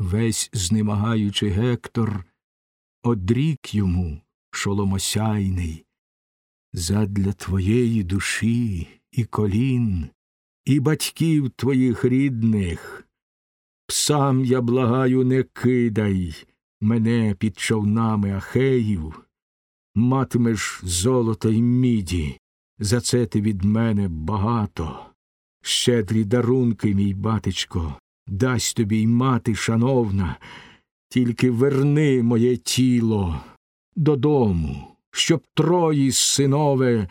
Весь знемагаючи Гектор, одрік йому шоломосяйний, задля твоєї душі і колін, і батьків твоїх рідних. Псам я благаю, не кидай мене під човнами ахеїв, матимеш золота й міді, за це ти від мене багато. Щедрі дарунки, мій батечко, дасть тобі й мати, шановна, тільки верни моє тіло додому, щоб трої синове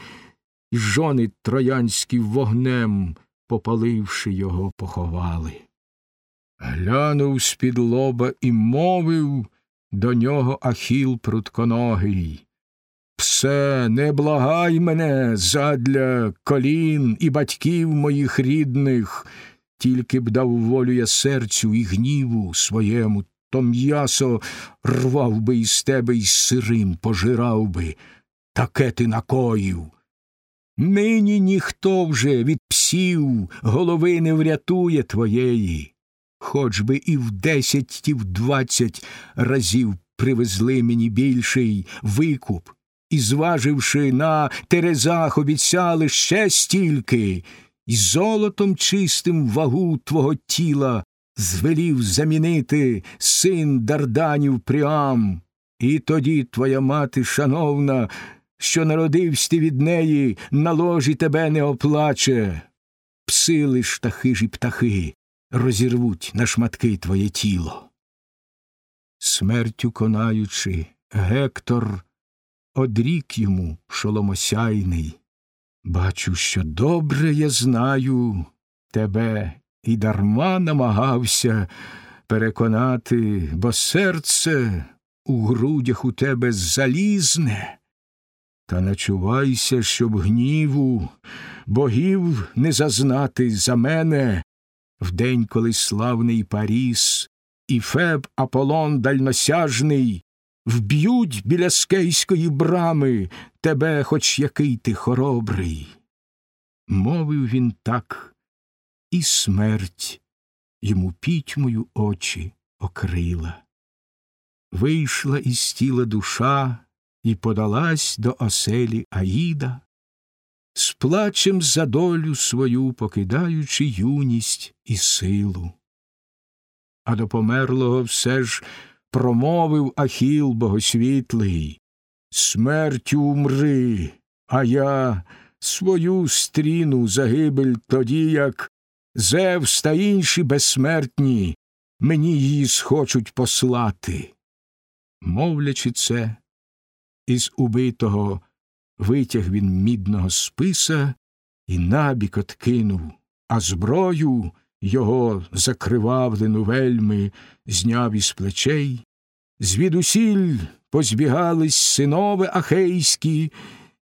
і жони троянські вогнем, попаливши його, поховали. Глянув з-під лоба і мовив до нього Ахіл прутконогий. Псе, не благай мене задля колін і батьків моїх рідних, тільки б дав волю я серцю і гніву своєму, то м'ясо рвав би із тебе й сирим пожирав би, таке ти накоїв. Нині ніхто вже від псів голови не врятує твоєї, хоч би і в десять, і в двадцять разів привезли мені більший викуп і, зваживши на терезах, обіцяли ще стільки, і золотом чистим вагу твого тіла звелів замінити син Дарданів Пріам. І тоді твоя мати, шановна, що народився ти від неї, на ложі тебе не оплаче. Пси лиш та хижі птахи розірвуть на шматки твоє тіло. Смертю конаючи, Гектор одрік йому шоломосяйний. Бачу, що добре я знаю тебе і дарма намагався переконати, бо серце у грудях у тебе залізне. Та начувайся, щоб гніву богів не зазнати за мене в день, коли славний Паріс і Феб Аполлон дальносяжний вб'ють біля скейської брами тебе, хоч який ти хоробрий. Мовив він так, і смерть йому пітьмою очі окрила. Вийшла із тіла душа і подалась до оселі Аїда, з плачем за долю свою покидаючи юність і силу. А до померлого все ж промовив Ахіл богосвітлий. Смертю умри, а я свою стріну загибель тоді, як Зевс та інші безсмертні мені її схочуть послати. Мовлячи це, із убитого витяг він мідного списа і набік откинув, а зброю його закривавлену вельми зняв із плечей, звідусіль позбігались синове ахейські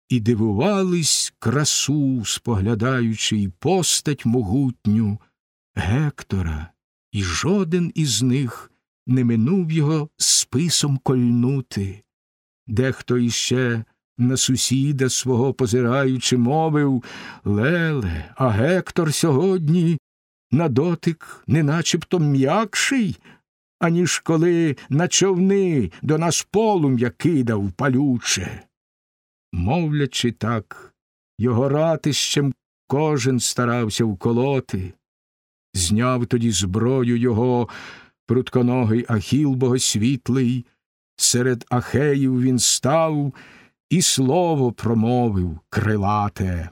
і дивувались красу, споглядаючи й постать могутню Гектора, і жоден із них не минув його списом кольнути. Дехто іще на сусіда свого позираючи, мовив Леле, а Гектор сьогодні на дотик не начебто м'якший, аніж коли на човни до нас полум'я кидав палюче. Мовлячи так, його ратищем кожен старався вколоти, зняв тоді зброю його прутконогий Ахіл богосвітлий, серед ахеїв він став і слово промовив крилате.